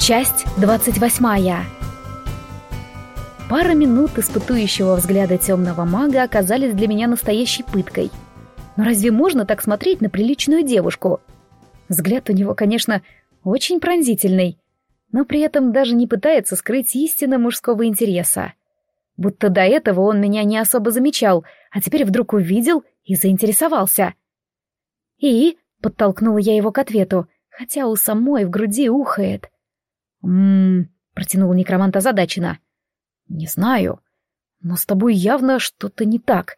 Часть двадцать восьмая. Пара минут испытующего взгляда темного мага оказались для меня настоящей пыткой. Но разве можно так смотреть на приличную девушку? Взгляд у него, конечно, очень пронзительный, но при этом даже не пытается скрыть истинно мужского интереса. Будто до этого он меня не особо замечал, а теперь вдруг увидел и заинтересовался. «И?» — подтолкнула я его к ответу, хотя у самой в груди ухает. «М-м-м», протянул некромант озадаченно. «Не знаю, но с тобой явно что-то не так.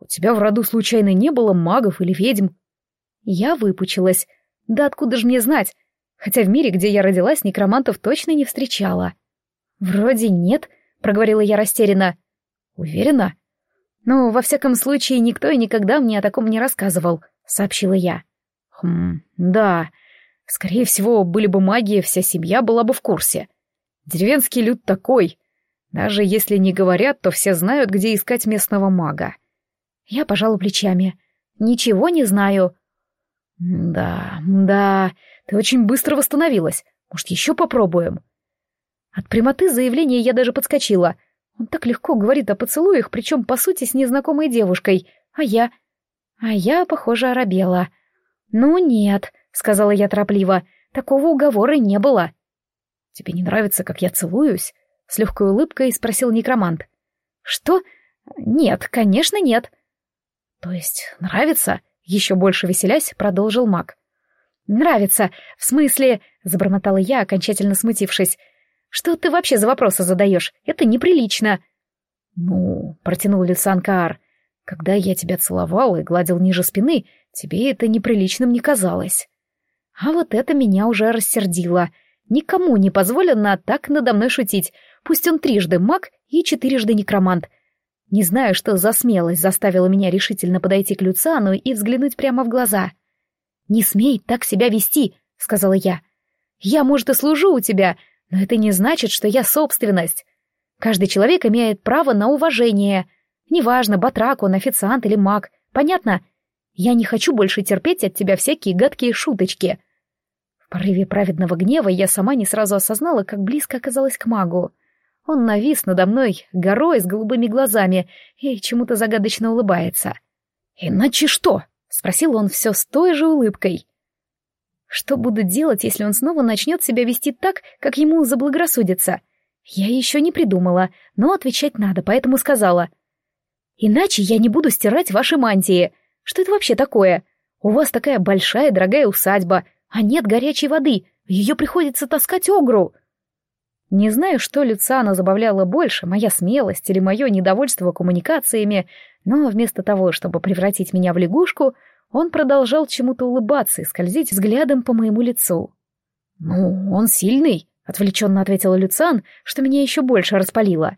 У тебя в роду случайно не было магов или ведьм?» Я выпучилась. Да откуда же мне знать? Хотя в мире, где я родилась, некромантов точно не встречала. «Вроде нет», — проговорила я растерянно. «Уверена?» «Ну, во всяком случае, никто и никогда мне о таком не рассказывал», — сообщила я. «Хм, да. Скорее всего, были бы маги, вся семья была бы в курсе. Деревенский люд такой. Даже если не говорят, то все знают, где искать местного мага». Я пожала плечами. «Ничего не знаю». «Да, да, ты очень быстро восстановилась. Может, еще попробуем?» От прямоты заявления я даже подскочила. Он так легко говорит о поцелуях, причем, по сути, с незнакомой девушкой. А я... А я, похоже, оробела. «Ну нет», — сказала я торопливо, — «такого уговора не было». «Тебе не нравится, как я целуюсь?» — с легкой улыбкой спросил некромант. «Что? Нет, конечно, нет». «То есть нравится?» — еще больше веселясь, продолжил маг. «Нравится. В смысле...» — забормотала я, окончательно смутившись. «Что ты вообще за вопросы задаешь? Это неприлично». «Ну...» — протянул Люсан Каар. «Когда я тебя целовал и гладил ниже спины, тебе это неприличным не казалось». А вот это меня уже рассердило. Никому не позволено так надо мной шутить. Пусть он трижды маг и четырежды некромант. Не знаю, что за смелость заставила меня решительно подойти к Люциану и взглянуть прямо в глаза. «Не смей так себя вести», — сказала я. «Я, может, и служу у тебя, но это не значит, что я собственность. Каждый человек имеет право на уважение. Неважно, батрак он, официант или маг. Понятно? Я не хочу больше терпеть от тебя всякие гадкие шуточки». Порыве праведного гнева я сама не сразу осознала, как близко оказалась к магу. Он навис надо мной горой с голубыми глазами и чему-то загадочно улыбается. «Иначе что?» — спросил он все с той же улыбкой. «Что буду делать, если он снова начнет себя вести так, как ему заблагорассудится?» Я еще не придумала, но отвечать надо, поэтому сказала. «Иначе я не буду стирать ваши мантии. Что это вообще такое? У вас такая большая дорогая усадьба, а нет горячей воды, ее приходится таскать огру». Не знаю, что Люциана забавляло больше, моя смелость или мое недовольство коммуникациями, но вместо того, чтобы превратить меня в лягушку, он продолжал чему-то улыбаться и скользить взглядом по моему лицу. «Ну, он сильный», — отвлеченно ответила Люциан, что меня еще больше распалило.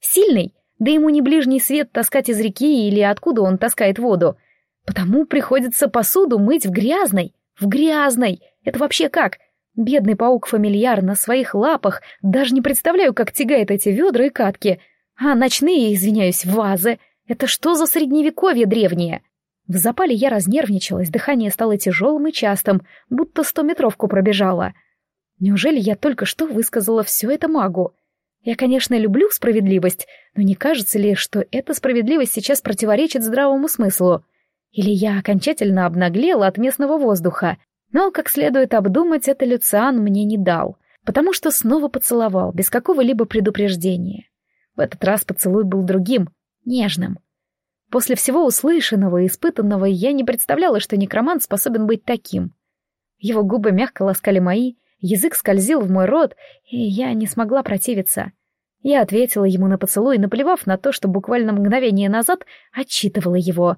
«Сильный? Да ему не ближний свет таскать из реки или откуда он таскает воду. Потому приходится посуду мыть в грязной. В грязной! Это вообще как? Бедный паук-фамильяр на своих лапах, даже не представляю, как тягает эти ведра и катки. А ночные, извиняюсь, вазы. Это что за средневековье древнее? В запале я разнервничалась, дыхание стало тяжелым и частым, будто стометровку пробежала. Неужели я только что высказала все это магу? Я, конечно, люблю справедливость, но не кажется ли, что эта справедливость сейчас противоречит здравому смыслу? Или я окончательно обнаглела от местного воздуха, но, как следует обдумать, это Люциан мне не дал, потому что снова поцеловал, без какого-либо предупреждения. В этот раз поцелуй был другим, нежным. После всего услышанного и испытанного я не представляла, что некромант способен быть таким. Его губы мягко ласкали мои, язык скользил в мой рот, и я не смогла противиться. Я ответила ему на поцелуй, наплевав на то, что буквально мгновение назад отчитывала его.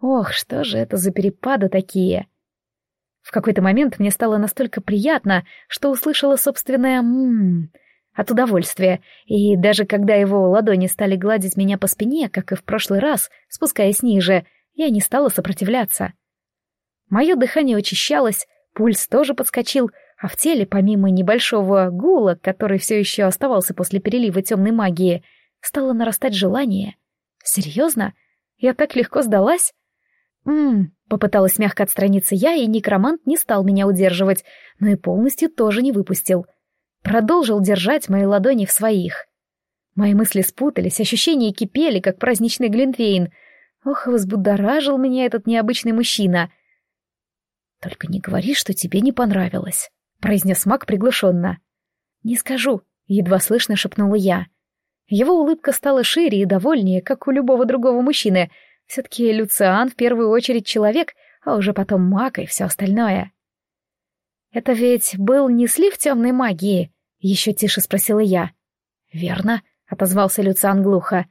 Ох, что же это за перепады такие! В какой-то момент мне стало настолько приятно, что услышала собственное «ммм» от удовольствия, и даже когда его ладони стали гладить меня по спине, как и в прошлый раз, спускаясь ниже, я не стала сопротивляться. Мое дыхание учащалось, пульс тоже подскочил, а в теле, помимо небольшого гула, который все еще оставался после перелива темной магии, стало нарастать желание. Серьезно? Я так легко сдалась? Ммм, попыталась мягко отстраниться я, и некромант не стал меня удерживать, но и полностью тоже не выпустил. продолжил держать мои ладони в своих. Мои мысли спутались, ощущения кипели, как праздничный глинтвейн. Ох, возбудоражил меня этот необычный мужчина. «Только не говори, что тебе не понравилось», — произнес маг приглушенно. «Не скажу», — едва слышно шепнула я. Его улыбка стала шире и довольнее, как у любого другого мужчины. Все-таки Люциан в первую очередь человек, а уже потом маг и все остальное. «Это ведь был не слив темной магии?» — еще тише спросила я. «Верно», — отозвался Люциан глухо.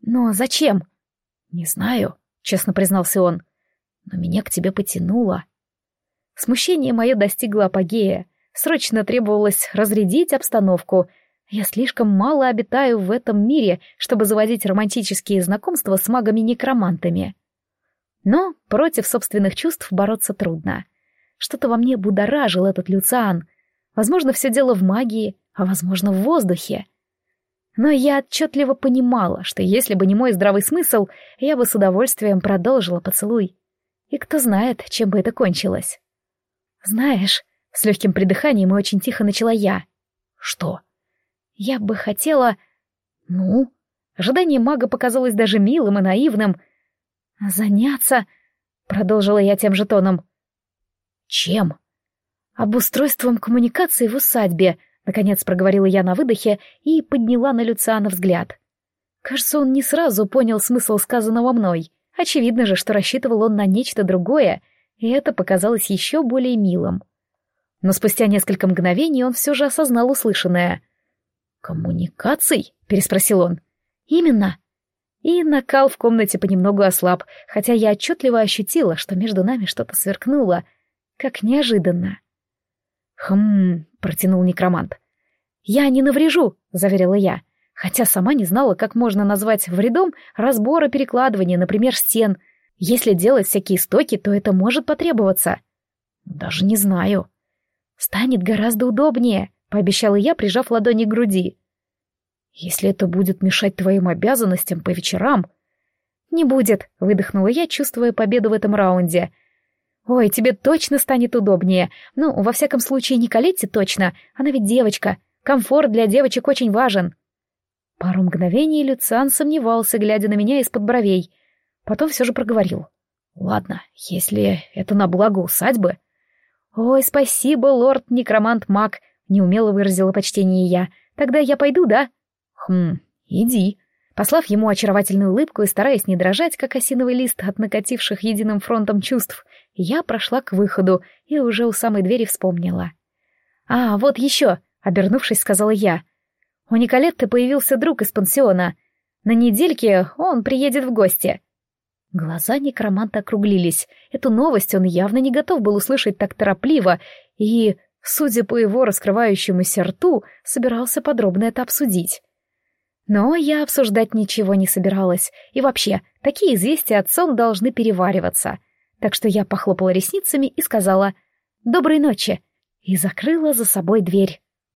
«Но зачем?» «Не знаю», — честно признался он. «Но меня к тебе потянуло». Смущение мое достигло апогея. Срочно требовалось разрядить обстановку. Я слишком мало обитаю в этом мире, чтобы заводить романтические знакомства с магами-некромантами. Но против собственных чувств бороться трудно. Что-то во мне будоражил этот Люциан. Возможно, все дело в магии, а возможно, в воздухе. Но я отчетливо понимала, что если бы не мой здравый смысл, я бы с удовольствием продолжила поцелуй. И кто знает, чем бы это кончилось. «Знаешь...» — с легким придыханием и очень тихо начала я. «Что?» «Я бы хотела...» «Ну?» Ожидание мага показалось даже милым и наивным. «Заняться...» — продолжила я тем же тоном. «Чем?» «Обустройством коммуникации в усадьбе», — наконец проговорила я на выдохе и подняла на Люциана взгляд. Кажется, он не сразу понял смысл сказанного мной. Очевидно же, что рассчитывал он на нечто другое — и это показалось еще более милым. Но спустя несколько мгновений он все же осознал услышанное. «Коммуникаций?» — переспросил он. «Именно». И накал в комнате понемногу ослаб, хотя я отчетливо ощутила, что между нами что-то сверкнуло, как неожиданно. «Хм...» — протянул некромант. «Я не наврежу», — заверила я, хотя сама не знала, как можно назвать вредом разбора перекладывания, например, стен — если делать всякие стоки, то это может потребоваться. Даже не знаю. Станет гораздо удобнее, пообещала я, прижав ладони к груди. Если это будет мешать твоим обязанностям по вечерам... Не будет, выдохнула я, чувствуя победу в этом раунде. Ой, тебе точно станет удобнее. Ну, во всяком случае, не Калетте точно. Она ведь девочка. Комфорт для девочек очень важен. Пару мгновений Люциан сомневался, глядя на меня из-под бровей — Потом все же проговорил. «Ладно, если это на благо усадьбы...» «Ой, спасибо, лорд-некромант-маг», — неумело выразила почтение я. «Тогда я пойду, да?» «Хм, иди». Послав ему очаровательную улыбку и стараясь не дрожать, как осиновый лист от накативших единым фронтом чувств, я прошла к выходу и уже у самой двери вспомнила. «А, вот еще», — обернувшись, сказала я. «У Николетты появился друг из пансиона. На недельке он приедет в гости. Глаза некроманта округлились. Эту новость он явно не готов был услышать так торопливо и, судя по его раскрывающемуся рту, собирался подробно это обсудить. Но я обсуждать ничего не собиралась. И вообще, такие известия от сон должны перевариваться. Так что я похлопала ресницами и сказала «Доброй ночи» и закрыла за собой дверь.